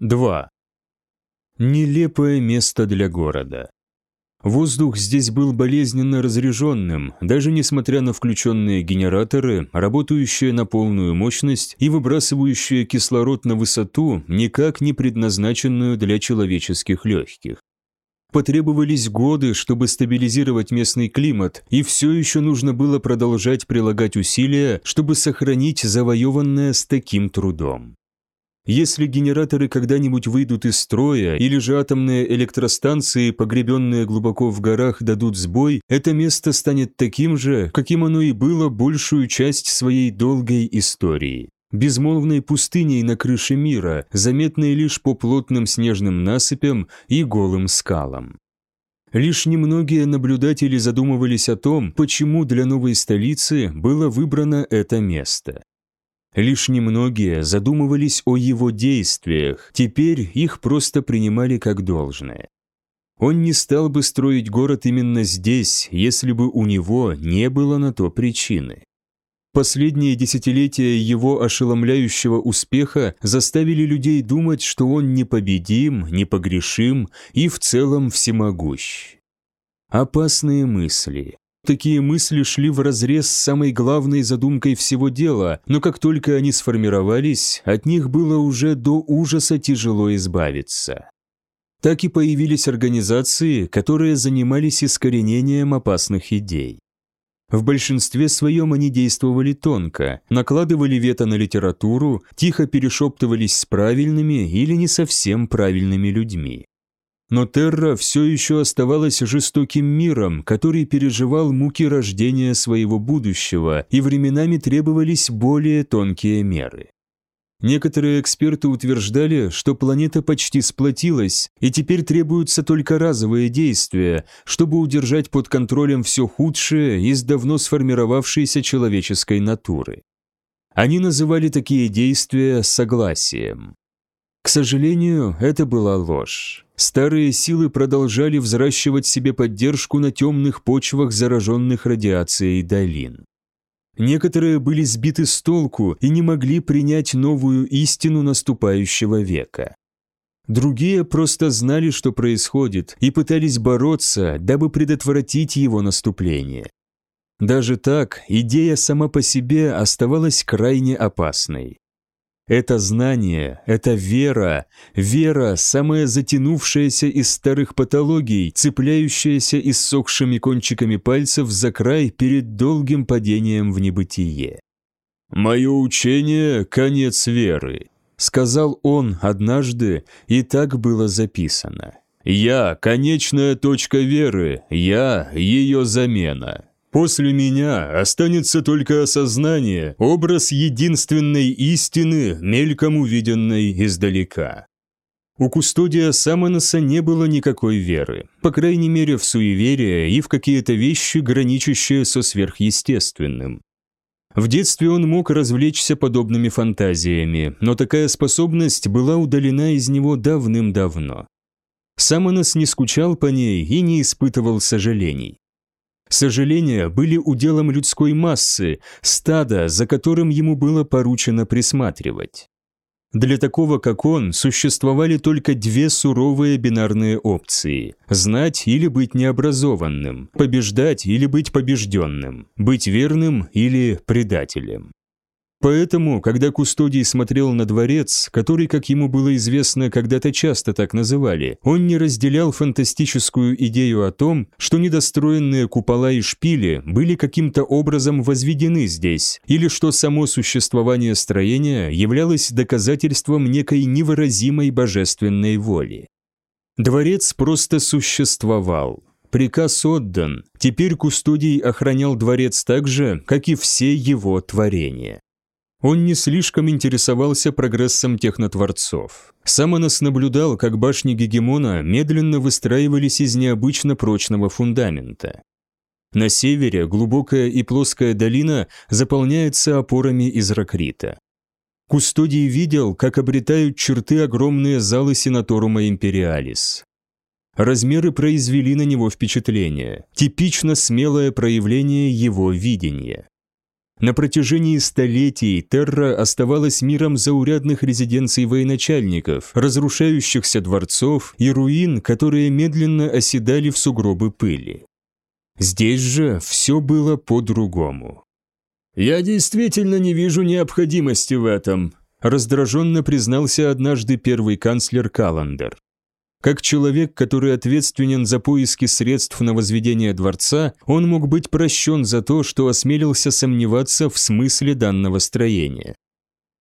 2. Нелепое место для города. Воздух здесь был болезненно разреженным, даже несмотря на включенные генераторы, работающие на полную мощность и выбрасывающие кислород на высоту, никак не предназначенную для человеческих легких. Потребовались годы, чтобы стабилизировать местный климат, и все еще нужно было продолжать прилагать усилия, чтобы сохранить завоеванное с таким трудом. Если генераторы когда-нибудь выйдут из строя, или же атомные электростанции, погребенные глубоко в горах, дадут сбой, это место станет таким же, каким оно и было большую часть своей долгой истории. Безмолвной пустыней на крыше мира, заметной лишь по плотным снежным насыпям и голым скалам. Лишь немногие наблюдатели задумывались о том, почему для новой столицы было выбрано это место. Лишь немногие задумывались о его действиях, теперь их просто принимали как должное. Он не стал бы строить город именно здесь, если бы у него не было на то причины. Последние десятилетия его ошеломляющего успеха заставили людей думать, что он непобедим, непогрешим и в целом всемогущ. Опасные мысли, Такие мысли шли вразрез с самой главной задумкой всего дела, но как только они сформировались, от них было уже до ужаса тяжело избавиться. Так и появились организации, которые занимались искоренением опасных идей. В большинстве своем они действовали тонко, накладывали вето на литературу, тихо перешептывались с правильными или не совсем правильными людьми. Но Терра все еще оставалась жестоким миром, который переживал муки рождения своего будущего, и временами требовались более тонкие меры. Некоторые эксперты утверждали, что планета почти сплотилась, и теперь требуются только разовые действия, чтобы удержать под контролем все худшее из давно сформировавшейся человеческой натуры. Они называли такие действия согласием. К сожалению, это была ложь. Старые силы продолжали взращивать себе поддержку на темных почвах зараженных радиацией долин. Некоторые были сбиты с толку и не могли принять новую истину наступающего века. Другие просто знали, что происходит, и пытались бороться, дабы предотвратить его наступление. Даже так, идея сама по себе оставалась крайне опасной. Это знание, это вера, вера, самая затянувшаяся из старых патологий, цепляющаяся иссохшими кончиками пальцев за край перед долгим падением в небытие. «Мое учение – конец веры», – сказал он однажды, и так было записано. «Я – конечная точка веры, я – ее замена». После меня останется только осознание, образ единственной истины, мельком увиденной издалека. У кустодия Самоноса не было никакой веры, по крайней мере в суеверие и в какие-то вещи, граничащие со сверхъестественным. В детстве он мог развлечься подобными фантазиями, но такая способность была удалена из него давным-давно. Самонос не скучал по ней и не испытывал сожалений. Сожаления были уделом людской массы, стада, за которым ему было поручено присматривать. Для такого, как он, существовали только две суровые бинарные опции – знать или быть необразованным, побеждать или быть побежденным, быть верным или предателем. Поэтому, когда Кустодий смотрел на дворец, который, как ему было известно, когда-то часто так называли, он не разделял фантастическую идею о том, что недостроенные купола и шпили были каким-то образом возведены здесь, или что само существование строения являлось доказательством некой невыразимой божественной воли. Дворец просто существовал, Приказ отдан. Теперь Кустодий охранял дворец так же, как и все его творения. Он не слишком интересовался прогрессом технотворцов. Самонос наблюдал, как башни Гегемона медленно выстраивались из необычно прочного фундамента. На севере глубокая и плоская долина заполняется опорами из ракрита. Кустодий видел, как обретают черты огромные залы Сенаторума Империалис. Размеры произвели на него впечатление, типично смелое проявление его видения. На протяжении столетий Терра оставалась миром заурядных резиденций военачальников, разрушающихся дворцов и руин, которые медленно оседали в сугробы пыли. Здесь же все было по-другому. «Я действительно не вижу необходимости в этом», раздраженно признался однажды первый канцлер Каландер. Как человек, который ответственен за поиски средств на возведение дворца, он мог быть прощен за то, что осмелился сомневаться в смысле данного строения.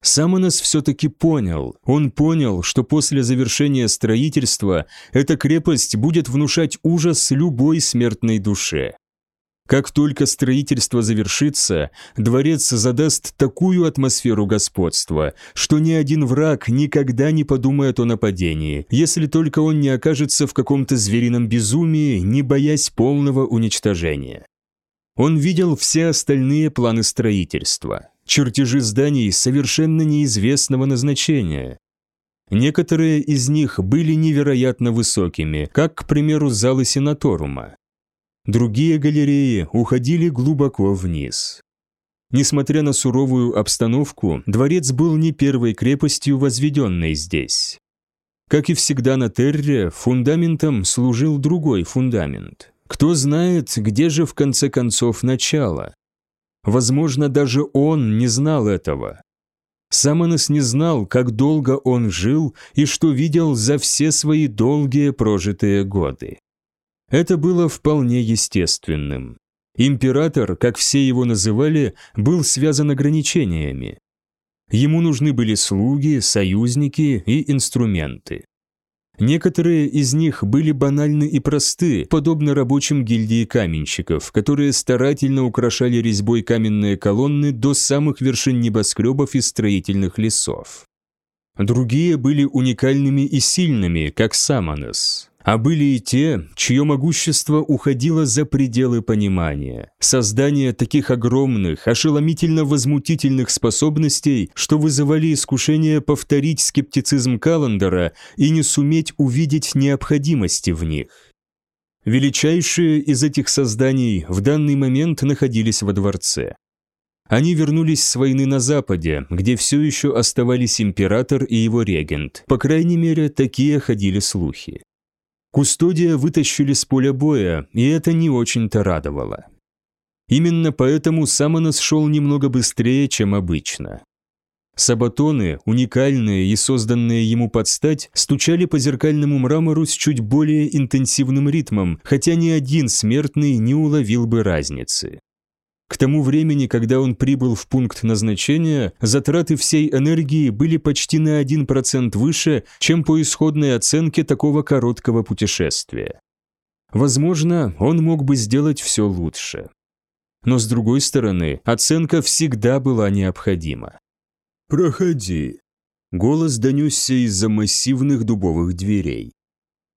Самонос все-таки понял. Он понял, что после завершения строительства эта крепость будет внушать ужас любой смертной душе. Как только строительство завершится, дворец задаст такую атмосферу господства, что ни один враг никогда не подумает о нападении, если только он не окажется в каком-то зверином безумии, не боясь полного уничтожения. Он видел все остальные планы строительства, чертежи зданий совершенно неизвестного назначения. Некоторые из них были невероятно высокими, как, к примеру, залы Сенаторума. Другие галереи уходили глубоко вниз. Несмотря на суровую обстановку, дворец был не первой крепостью, возведенной здесь. Как и всегда на Терре, фундаментом служил другой фундамент. Кто знает, где же в конце концов начало? Возможно, даже он не знал этого. Самонос не знал, как долго он жил и что видел за все свои долгие прожитые годы. Это было вполне естественным. Император, как все его называли, был связан ограничениями. Ему нужны были слуги, союзники и инструменты. Некоторые из них были банальны и просты, подобно рабочим гильдии каменщиков, которые старательно украшали резьбой каменные колонны до самых вершин небоскребов и строительных лесов. Другие были уникальными и сильными, как Самонос. А были и те, чье могущество уходило за пределы понимания. Создание таких огромных, ошеломительно возмутительных способностей, что вызывали искушение повторить скептицизм Каландера и не суметь увидеть необходимости в них. Величайшие из этих созданий в данный момент находились во дворце. Они вернулись с войны на Западе, где все еще оставались император и его регент. По крайней мере, такие ходили слухи. Кустодия вытащили с поля боя, и это не очень-то радовало. Именно поэтому Самонос шел немного быстрее, чем обычно. Сабатоны, уникальные и созданные ему под стать, стучали по зеркальному мрамору с чуть более интенсивным ритмом, хотя ни один смертный не уловил бы разницы. К тому времени, когда он прибыл в пункт назначения, затраты всей энергии были почти на 1% выше, чем по исходной оценке такого короткого путешествия. Возможно, он мог бы сделать все лучше. Но с другой стороны, оценка всегда была необходима. «Проходи», — голос донесся из-за массивных дубовых дверей.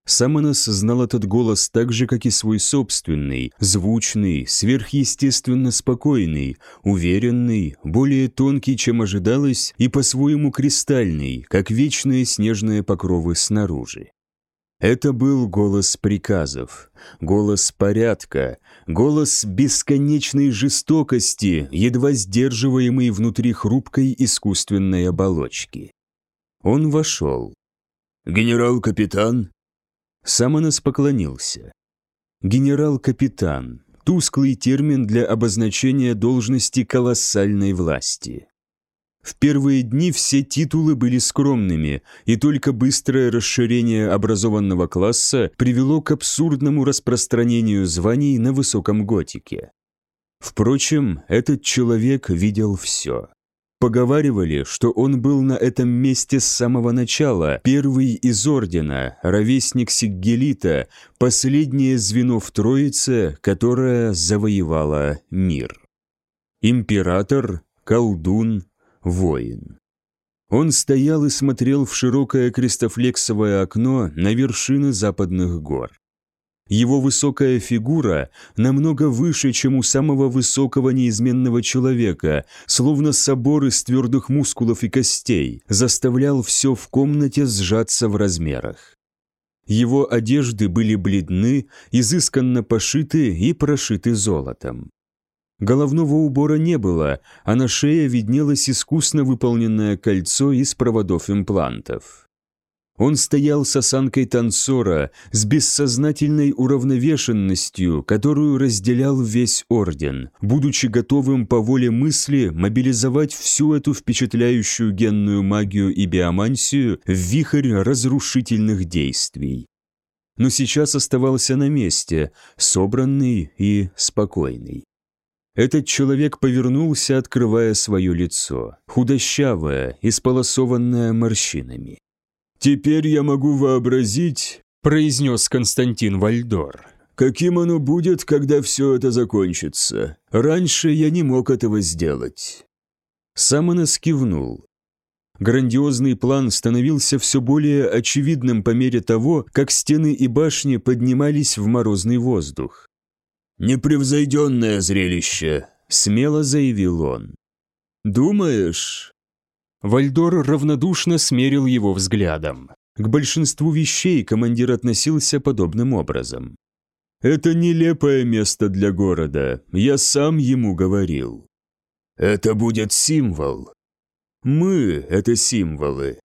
Самонос знал этот голос так же, как и свой собственный, звучный, сверхъестественно спокойный, уверенный, более тонкий, чем ожидалось, и по-своему кристальный, как вечные снежные покровы снаружи. Это был голос приказов, голос порядка, голос бесконечной жестокости, едва сдерживаемый внутри хрупкой искусственной оболочки. Он вошел. «Генерал-капитан?» Самонос поклонился. Генерал-капитан – тусклый термин для обозначения должности колоссальной власти. В первые дни все титулы были скромными, и только быстрое расширение образованного класса привело к абсурдному распространению званий на высоком готике. Впрочем, этот человек видел все. Поговаривали, что он был на этом месте с самого начала, первый из ордена, ровесник Сиггелита, последнее звено в Троице, которое завоевало мир. Император, колдун, воин. Он стоял и смотрел в широкое крестофлексовое окно на вершины западных гор. Его высокая фигура намного выше, чем у самого высокого неизменного человека, словно собор из твердых мускулов и костей, заставлял все в комнате сжаться в размерах. Его одежды были бледны, изысканно пошиты и прошиты золотом. Головного убора не было, а на шее виднелось искусно выполненное кольцо из проводов имплантов. Он стоял с осанкой танцора, с бессознательной уравновешенностью, которую разделял весь орден, будучи готовым по воле мысли мобилизовать всю эту впечатляющую генную магию и биомансию в вихрь разрушительных действий. Но сейчас оставался на месте, собранный и спокойный. Этот человек повернулся, открывая свое лицо, худощавое, исполосованное морщинами. «Теперь я могу вообразить», – произнес Константин Вальдор, «каким оно будет, когда все это закончится. Раньше я не мог этого сделать». Самонос кивнул. Грандиозный план становился все более очевидным по мере того, как стены и башни поднимались в морозный воздух. «Непревзойденное зрелище», – смело заявил он. «Думаешь?» Вальдор равнодушно смерил его взглядом. К большинству вещей командир относился подобным образом. «Это нелепое место для города, я сам ему говорил». «Это будет символ». «Мы – это символы».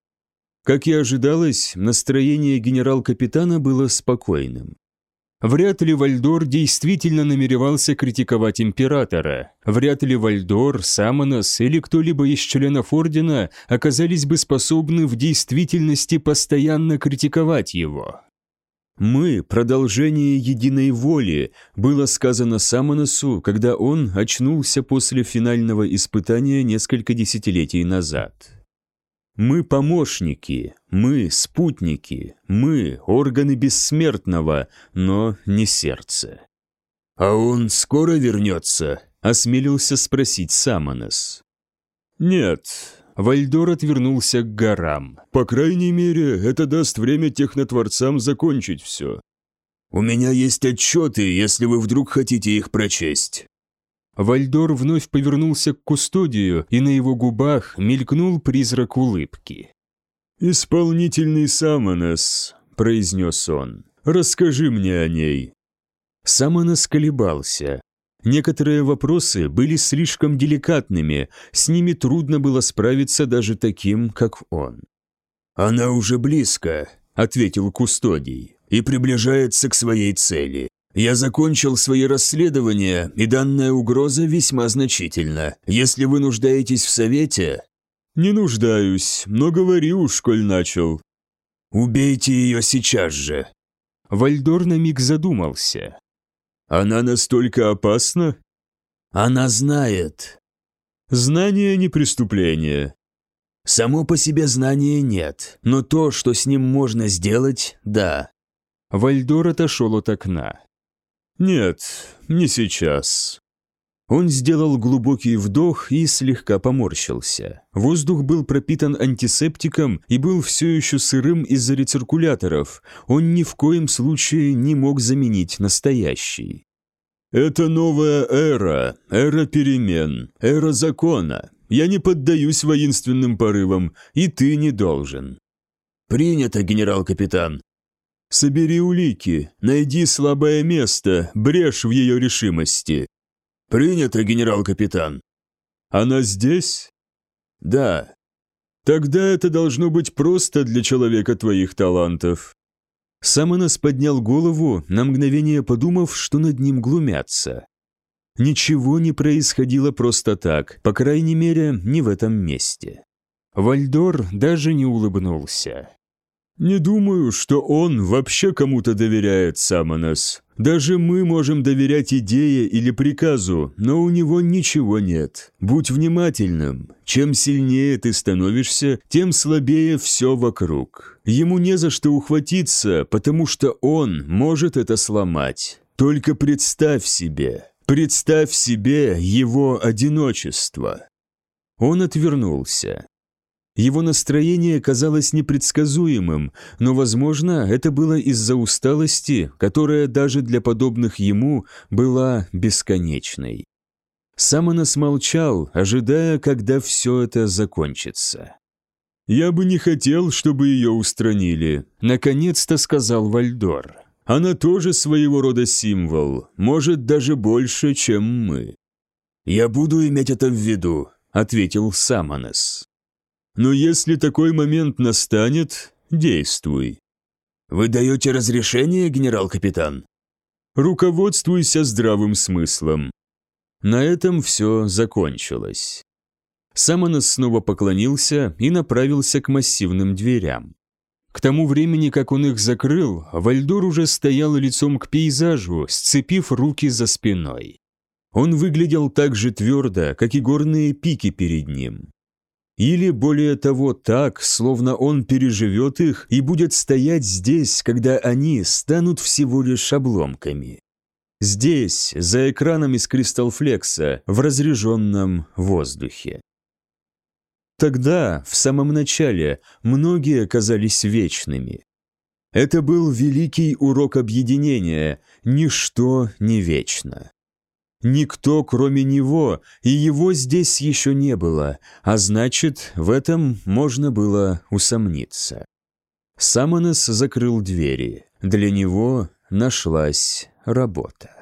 Как и ожидалось, настроение генерал-капитана было спокойным. Вряд ли Вальдор действительно намеревался критиковать императора. Вряд ли Вальдор, Самонос или кто-либо из членов Ордена оказались бы способны в действительности постоянно критиковать его. «Мы – продолжение единой воли», было сказано Самоносу, когда он очнулся после финального испытания несколько десятилетий назад. Мы помощники, мы спутники, мы органы бессмертного, но не сердце. «А он скоро вернется?» – осмелился спросить Самонес. «Нет». Вальдор отвернулся к горам. «По крайней мере, это даст время технотворцам закончить все. «У меня есть отчеты, если вы вдруг хотите их прочесть». Вальдор вновь повернулся к кустодию, и на его губах мелькнул призрак улыбки. «Исполнительный Самонос», — произнес он, — «расскажи мне о ней». Самонос колебался. Некоторые вопросы были слишком деликатными, с ними трудно было справиться даже таким, как он. «Она уже близко», — ответил Кустодий, — «и приближается к своей цели. Я закончил свои расследования, и данная угроза весьма значительна. Если вы нуждаетесь в совете...» «Не нуждаюсь, но говори уж, коль начал». «Убейте ее сейчас же». Вальдор на миг задумался. «Она настолько опасна?» «Она знает». «Знание не преступление». «Само по себе знания нет, но то, что с ним можно сделать, да». Вальдор отошел от окна. «Нет, не сейчас». Он сделал глубокий вдох и слегка поморщился. Воздух был пропитан антисептиком и был все еще сырым из-за рециркуляторов. Он ни в коем случае не мог заменить настоящий. «Это новая эра, эра перемен, эра закона. Я не поддаюсь воинственным порывам, и ты не должен». «Принято, генерал-капитан», Собери улики, найди слабое место, брешь в ее решимости. Принято, генерал-капитан. Она здесь? Да. Тогда это должно быть просто для человека твоих талантов. Самонос поднял голову, на мгновение подумав, что над ним глумятся. Ничего не происходило просто так, по крайней мере, не в этом месте. Вальдор даже не улыбнулся. «Не думаю, что он вообще кому-то доверяет Самонос. Даже мы можем доверять идее или приказу, но у него ничего нет. Будь внимательным. Чем сильнее ты становишься, тем слабее все вокруг. Ему не за что ухватиться, потому что он может это сломать. Только представь себе, представь себе его одиночество». Он отвернулся. Его настроение казалось непредсказуемым, но, возможно, это было из-за усталости, которая даже для подобных ему была бесконечной. Самонос молчал, ожидая, когда все это закончится. «Я бы не хотел, чтобы ее устранили», — наконец-то сказал Вальдор. «Она тоже своего рода символ, может, даже больше, чем мы». «Я буду иметь это в виду», — ответил Самонес. «Но если такой момент настанет, действуй». «Вы даете разрешение, генерал-капитан?» «Руководствуйся здравым смыслом». На этом все закончилось. Самонос снова поклонился и направился к массивным дверям. К тому времени, как он их закрыл, Вальдор уже стоял лицом к пейзажу, сцепив руки за спиной. Он выглядел так же твердо, как и горные пики перед ним. Или, более того, так, словно он переживет их и будет стоять здесь, когда они станут всего лишь обломками. Здесь, за экраном из кристалфлекса, в разреженном воздухе. Тогда, в самом начале, многие казались вечными. Это был великий урок объединения, ничто не вечно. Никто, кроме него, и его здесь еще не было, а значит, в этом можно было усомниться. Самонес закрыл двери. Для него нашлась работа.